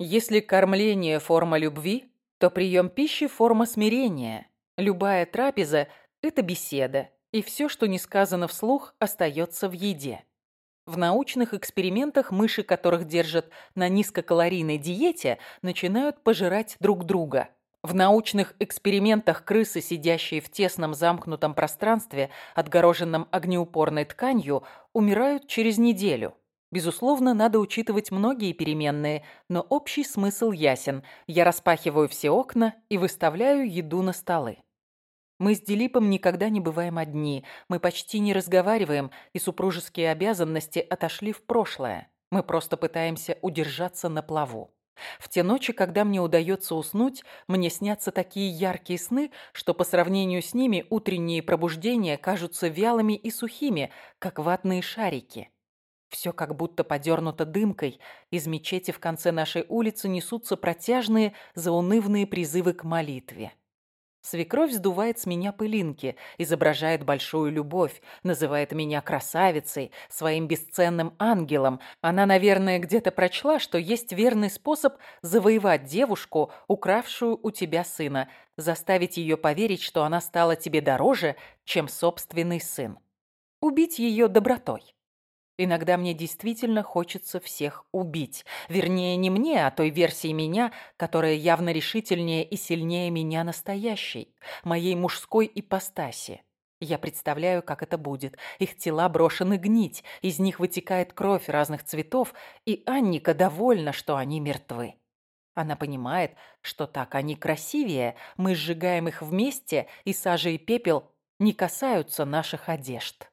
Если кормление – форма любви, то прием пищи – форма смирения. Любая трапеза – это беседа, и все, что не сказано вслух, остается в еде. В научных экспериментах мыши, которых держат на низкокалорийной диете, начинают пожирать друг друга. В научных экспериментах крысы, сидящие в тесном замкнутом пространстве, отгороженном огнеупорной тканью, умирают через неделю. Безусловно, надо учитывать многие переменные, но общий смысл ясен. Я распахиваю все окна и выставляю еду на столы. Мы с Дилипом никогда не бываем одни, мы почти не разговариваем, и супружеские обязанности отошли в прошлое. Мы просто пытаемся удержаться на плаву. В те ночи, когда мне удается уснуть, мне снятся такие яркие сны, что по сравнению с ними утренние пробуждения кажутся вялыми и сухими, как ватные шарики. Все как будто подернуто дымкой. Из мечети в конце нашей улицы несутся протяжные, заунывные призывы к молитве. Свекровь сдувает с меня пылинки, изображает большую любовь, называет меня красавицей, своим бесценным ангелом. Она, наверное, где-то прочла, что есть верный способ завоевать девушку, укравшую у тебя сына, заставить ее поверить, что она стала тебе дороже, чем собственный сын. Убить ее добротой. Иногда мне действительно хочется всех убить. Вернее, не мне, а той версии меня, которая явно решительнее и сильнее меня настоящей, моей мужской ипостаси. Я представляю, как это будет. Их тела брошены гнить, из них вытекает кровь разных цветов, и Анника довольна, что они мертвы. Она понимает, что так они красивее, мы сжигаем их вместе, и сажа и пепел не касаются наших одежд.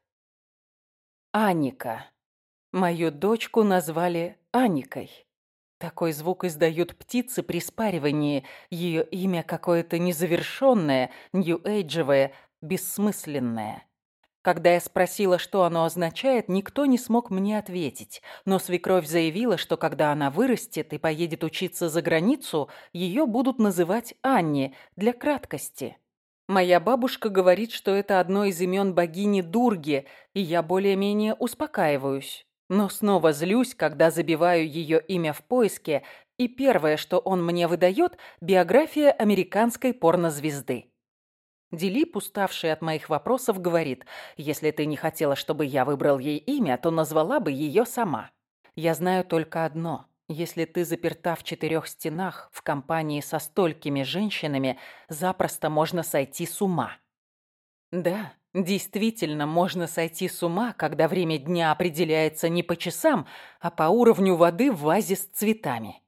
Аника. Мою дочку назвали Аникой. Такой звук издают птицы при спаривании. Ее имя какое-то незавершенное, нью-эйджевое, бессмысленное. Когда я спросила, что оно означает, никто не смог мне ответить. Но свекровь заявила, что когда она вырастет и поедет учиться за границу, ее будут называть Анни для краткости. Моя бабушка говорит, что это одно из имен богини Дурги, и я более-менее успокаиваюсь. Но снова злюсь, когда забиваю ее имя в поиске, и первое, что он мне выдает, биография американской порнозвезды. Дилип, уставший от моих вопросов, говорит, если ты не хотела, чтобы я выбрал ей имя, то назвала бы ее сама. Я знаю только одно. Если ты заперта в четырех стенах в компании со столькими женщинами, запросто можно сойти с ума. Да, Действительно, можно сойти с ума, когда время дня определяется не по часам, а по уровню воды в вазе с цветами.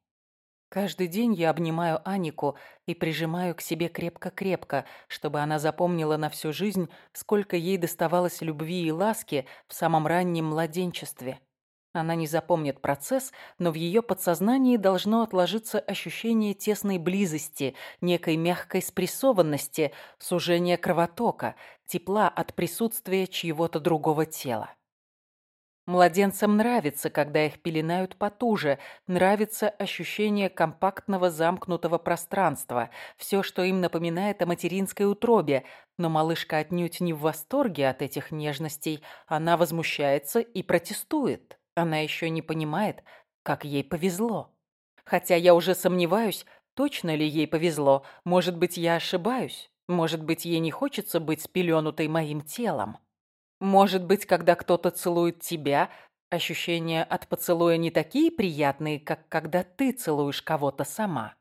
Каждый день я обнимаю Анику и прижимаю к себе крепко-крепко, чтобы она запомнила на всю жизнь, сколько ей доставалось любви и ласки в самом раннем младенчестве. Она не запомнит процесс, но в ее подсознании должно отложиться ощущение тесной близости, некой мягкой спрессованности, сужения кровотока, тепла от присутствия чьего-то другого тела. Младенцам нравится, когда их пеленают потуже, нравится ощущение компактного замкнутого пространства, все, что им напоминает о материнской утробе, но малышка отнюдь не в восторге от этих нежностей, она возмущается и протестует. Она еще не понимает, как ей повезло. Хотя я уже сомневаюсь, точно ли ей повезло. Может быть, я ошибаюсь. Может быть, ей не хочется быть спеленутой моим телом. Может быть, когда кто-то целует тебя, ощущения от поцелуя не такие приятные, как когда ты целуешь кого-то сама.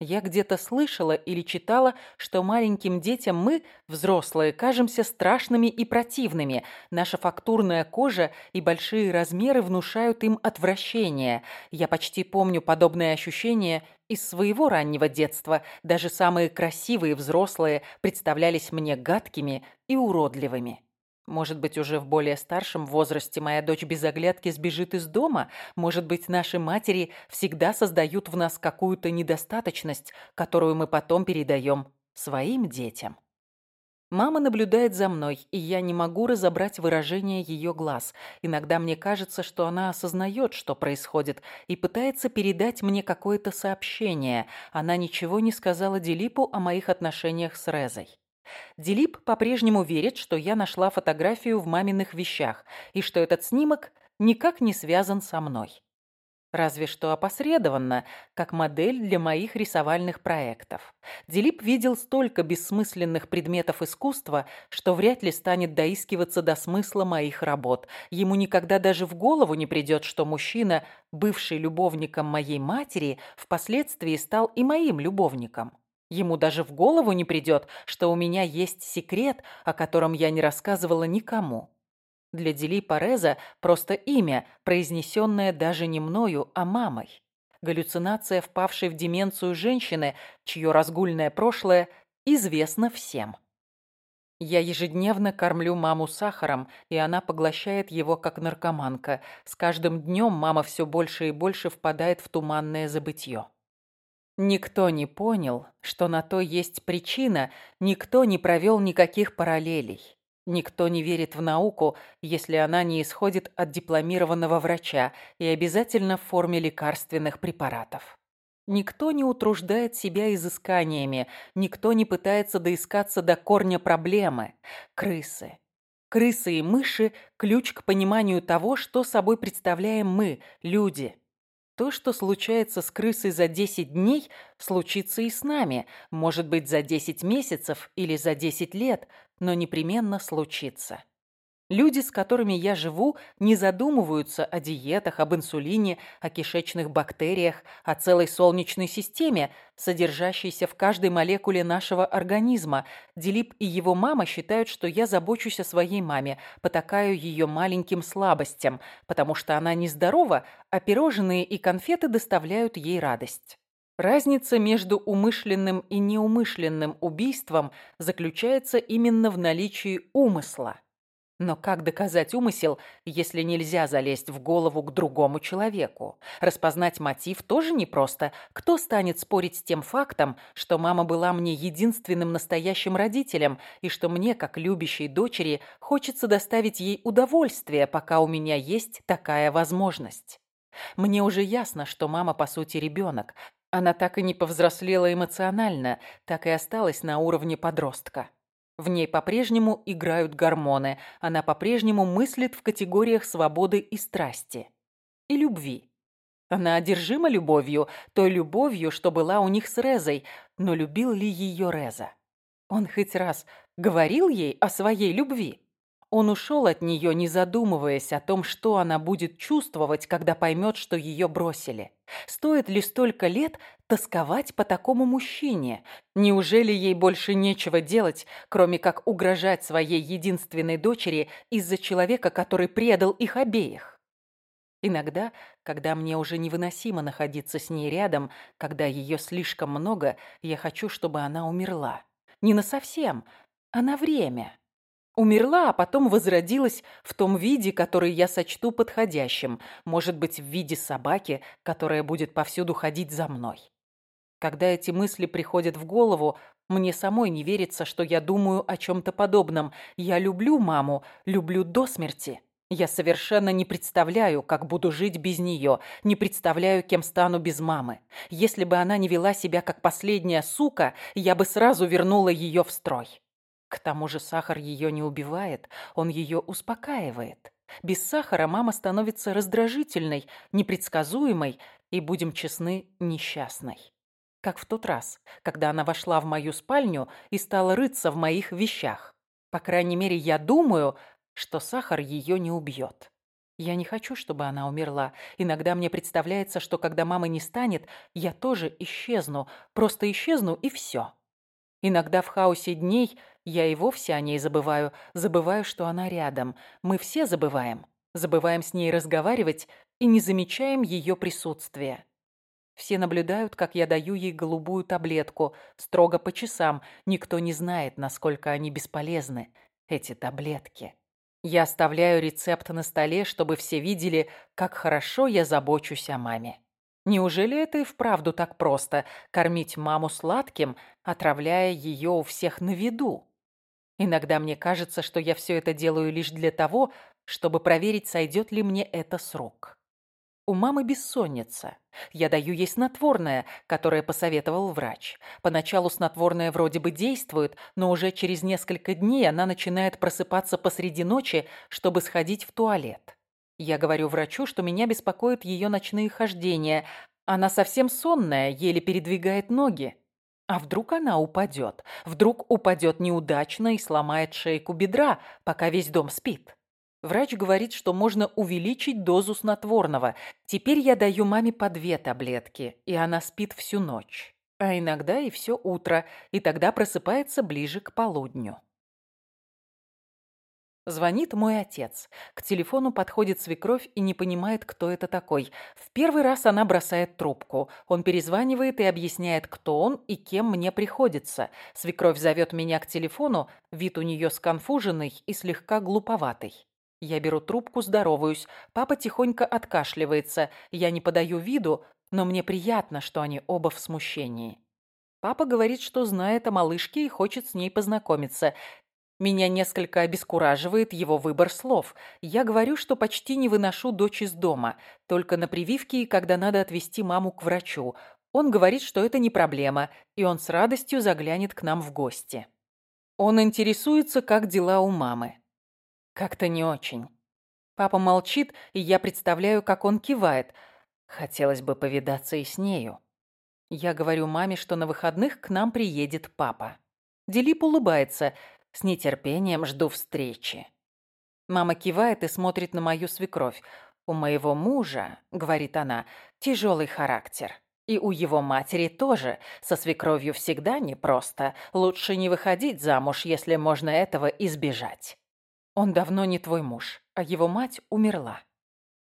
Я где-то слышала или читала, что маленьким детям мы, взрослые, кажемся страшными и противными. Наша фактурная кожа и большие размеры внушают им отвращение. Я почти помню подобное ощущение из своего раннего детства. Даже самые красивые взрослые представлялись мне гадкими и уродливыми. Может быть, уже в более старшем возрасте моя дочь без оглядки сбежит из дома? Может быть, наши матери всегда создают в нас какую-то недостаточность, которую мы потом передаем своим детям? Мама наблюдает за мной, и я не могу разобрать выражение ее глаз. Иногда мне кажется, что она осознает, что происходит, и пытается передать мне какое-то сообщение. Она ничего не сказала Дилипу о моих отношениях с Резой. Дилип по-прежнему верит, что я нашла фотографию в маминых вещах и что этот снимок никак не связан со мной. Разве что опосредованно, как модель для моих рисовальных проектов. Дилип видел столько бессмысленных предметов искусства, что вряд ли станет доискиваться до смысла моих работ. Ему никогда даже в голову не придет, что мужчина, бывший любовником моей матери, впоследствии стал и моим любовником. Ему даже в голову не придет, что у меня есть секрет, о котором я не рассказывала никому. Для Дели Пареза просто имя, произнесенное даже не мною, а мамой. Галлюцинация впавшей в деменцию женщины, чье разгульное прошлое известно всем. Я ежедневно кормлю маму сахаром, и она поглощает его как наркоманка. С каждым днем мама все больше и больше впадает в туманное забытье. Никто не понял, что на то есть причина, никто не провел никаких параллелей. Никто не верит в науку, если она не исходит от дипломированного врача и обязательно в форме лекарственных препаратов. Никто не утруждает себя изысканиями, никто не пытается доискаться до корня проблемы. Крысы. Крысы и мыши – ключ к пониманию того, что собой представляем мы, люди. То, что случается с крысой за 10 дней, случится и с нами, может быть, за 10 месяцев или за 10 лет, но непременно случится. Люди, с которыми я живу, не задумываются о диетах, об инсулине, о кишечных бактериях, о целой солнечной системе, содержащейся в каждой молекуле нашего организма. Дилип и его мама считают, что я забочусь о своей маме, потакаю ее маленьким слабостям, потому что она нездорова, а пирожные и конфеты доставляют ей радость. Разница между умышленным и неумышленным убийством заключается именно в наличии умысла. Но как доказать умысел, если нельзя залезть в голову к другому человеку? Распознать мотив тоже непросто. Кто станет спорить с тем фактом, что мама была мне единственным настоящим родителем, и что мне, как любящей дочери, хочется доставить ей удовольствие, пока у меня есть такая возможность? Мне уже ясно, что мама, по сути, ребенок, она так и не повзрослела эмоционально, так и осталась на уровне подростка. В ней по-прежнему играют гормоны, она по-прежнему мыслит в категориях свободы и страсти. И любви. Она одержима любовью, той любовью, что была у них с Резой, но любил ли ее Реза? Он хоть раз говорил ей о своей любви? Он ушел от нее, не задумываясь о том, что она будет чувствовать, когда поймет, что ее бросили. Стоит ли столько лет тосковать по такому мужчине? Неужели ей больше нечего делать, кроме как угрожать своей единственной дочери из-за человека, который предал их обеих? Иногда, когда мне уже невыносимо находиться с ней рядом, когда ее слишком много, я хочу, чтобы она умерла. Не насовсем, а на время. Умерла, а потом возродилась в том виде, который я сочту подходящим, может быть, в виде собаки, которая будет повсюду ходить за мной. Когда эти мысли приходят в голову, мне самой не верится, что я думаю о чем-то подобном. Я люблю маму, люблю до смерти. Я совершенно не представляю, как буду жить без нее, не представляю, кем стану без мамы. Если бы она не вела себя как последняя сука, я бы сразу вернула ее в строй. К тому же сахар ее не убивает, он ее успокаивает. Без сахара мама становится раздражительной, непредсказуемой и, будем честны, несчастной. Как в тот раз, когда она вошла в мою спальню и стала рыться в моих вещах. По крайней мере, я думаю, что сахар ее не убьет. Я не хочу, чтобы она умерла. Иногда мне представляется, что когда мамы не станет, я тоже исчезну. Просто исчезну и все. Иногда в хаосе дней я и вовсе о ней забываю, забываю, что она рядом. Мы все забываем. Забываем с ней разговаривать и не замечаем ее присутствия. Все наблюдают, как я даю ей голубую таблетку, строго по часам. Никто не знает, насколько они бесполезны, эти таблетки. Я оставляю рецепт на столе, чтобы все видели, как хорошо я забочусь о маме. Неужели это и вправду так просто – кормить маму сладким, отравляя ее у всех на виду? Иногда мне кажется, что я все это делаю лишь для того, чтобы проверить, сойдет ли мне это с рук. У мамы бессонница. Я даю ей снотворное, которое посоветовал врач. Поначалу снотворное вроде бы действует, но уже через несколько дней она начинает просыпаться посреди ночи, чтобы сходить в туалет. Я говорю врачу, что меня беспокоят ее ночные хождения. Она совсем сонная, еле передвигает ноги. А вдруг она упадет? Вдруг упадет неудачно и сломает шейку бедра, пока весь дом спит? Врач говорит, что можно увеличить дозу снотворного. Теперь я даю маме по две таблетки, и она спит всю ночь. А иногда и все утро, и тогда просыпается ближе к полудню. Звонит мой отец. К телефону подходит свекровь и не понимает, кто это такой. В первый раз она бросает трубку. Он перезванивает и объясняет, кто он и кем мне приходится. Свекровь зовет меня к телефону, вид у нее сконфуженный и слегка глуповатый. Я беру трубку, здороваюсь. Папа тихонько откашливается. Я не подаю виду, но мне приятно, что они оба в смущении. Папа говорит, что знает о малышке и хочет с ней познакомиться. Меня несколько обескураживает его выбор слов. Я говорю, что почти не выношу дочь из дома, только на прививке и когда надо отвезти маму к врачу. Он говорит, что это не проблема, и он с радостью заглянет к нам в гости. Он интересуется, как дела у мамы. Как-то не очень. Папа молчит, и я представляю, как он кивает. Хотелось бы повидаться и с нею. Я говорю маме, что на выходных к нам приедет папа. Делип улыбается – с нетерпением жду встречи. Мама кивает и смотрит на мою свекровь. «У моего мужа, — говорит она, — тяжелый характер. И у его матери тоже. Со свекровью всегда непросто. Лучше не выходить замуж, если можно этого избежать. Он давно не твой муж, а его мать умерла».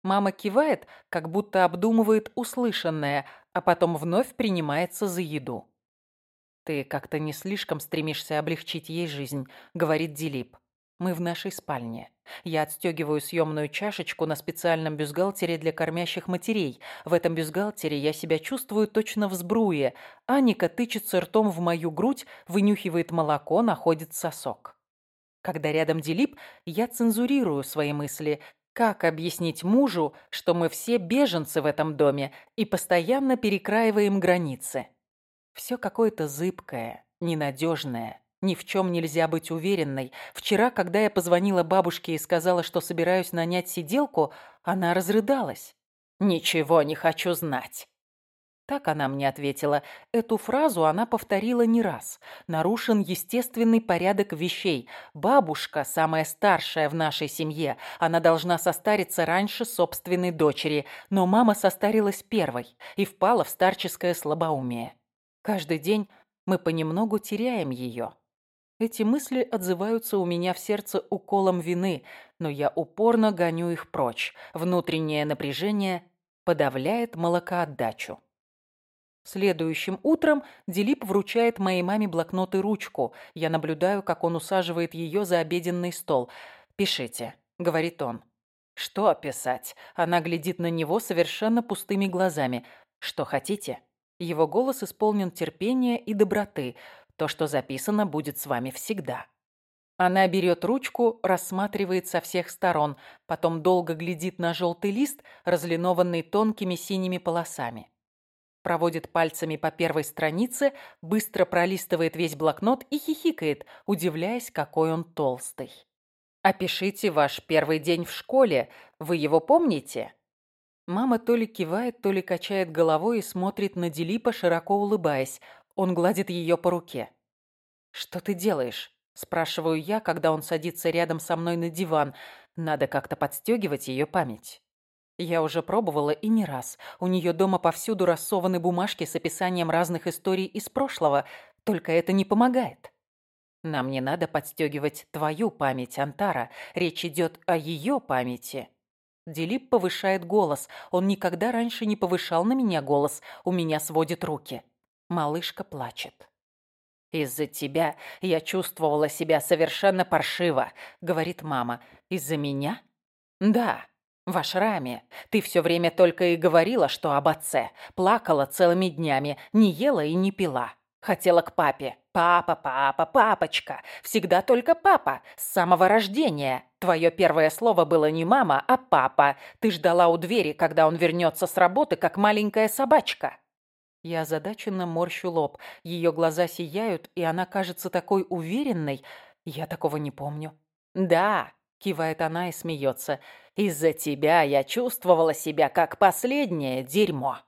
Мама кивает, как будто обдумывает услышанное, а потом вновь принимается за еду. «Ты как-то не слишком стремишься облегчить ей жизнь», — говорит Дилип. «Мы в нашей спальне. Я отстегиваю съемную чашечку на специальном бюстгальтере для кормящих матерей. В этом бюстгальтере я себя чувствую точно в сбруе. Аника тычется ртом в мою грудь, вынюхивает молоко, находит сосок. Когда рядом Дилип, я цензурирую свои мысли. Как объяснить мужу, что мы все беженцы в этом доме и постоянно перекраиваем границы? Все какое-то зыбкое, ненадежное. Ни в чем нельзя быть уверенной. Вчера, когда я позвонила бабушке и сказала, что собираюсь нанять сиделку, она разрыдалась. «Ничего не хочу знать». Так она мне ответила. Эту фразу она повторила не раз. Нарушен естественный порядок вещей. Бабушка, самая старшая в нашей семье, она должна состариться раньше собственной дочери. Но мама состарилась первой и впала в старческое слабоумие. Каждый день мы понемногу теряем ее. Эти мысли отзываются у меня в сердце уколом вины, но я упорно гоню их прочь. Внутреннее напряжение подавляет молокоотдачу. Следующим утром Дилип вручает моей маме блокнот и ручку. Я наблюдаю, как он усаживает ее за обеденный стол. «Пишите», — говорит он. «Что писать?» Она глядит на него совершенно пустыми глазами. «Что хотите?» Его голос исполнен терпения и доброты. То, что записано, будет с вами всегда. Она берет ручку, рассматривает со всех сторон, потом долго глядит на желтый лист, разлинованный тонкими синими полосами. Проводит пальцами по первой странице, быстро пролистывает весь блокнот и хихикает, удивляясь, какой он толстый. «Опишите ваш первый день в школе. Вы его помните?» Мама то ли кивает, то ли качает головой и смотрит на Дилипа, широко улыбаясь. Он гладит ее по руке. «Что ты делаешь?» – спрашиваю я, когда он садится рядом со мной на диван. Надо как-то подстегивать ее память. Я уже пробовала и не раз. У нее дома повсюду рассованы бумажки с описанием разных историй из прошлого, только это не помогает. Нам не надо подстегивать твою память, Антара. Речь идет о ее памяти. Дилип повышает голос. Он никогда раньше не повышал на меня голос. У меня сводит руки. Малышка плачет. «Из-за тебя я чувствовала себя совершенно паршиво», — говорит мама. «Из-за меня?» «Да, в ашраме. Ты все время только и говорила, что об отце. Плакала целыми днями, не ела и не пила. Хотела к папе. Папа, папа, папочка. Всегда только папа. С самого рождения. Твое первое слово было не мама, а папа. Ты ждала у двери, когда он вернется с работы, как маленькая собачка. Я озадаченно морщу лоб. Ее глаза сияют, и она кажется такой уверенной. Я такого не помню. Да, кивает она и смеется. «Из-за тебя я чувствовала себя как последнее дерьмо».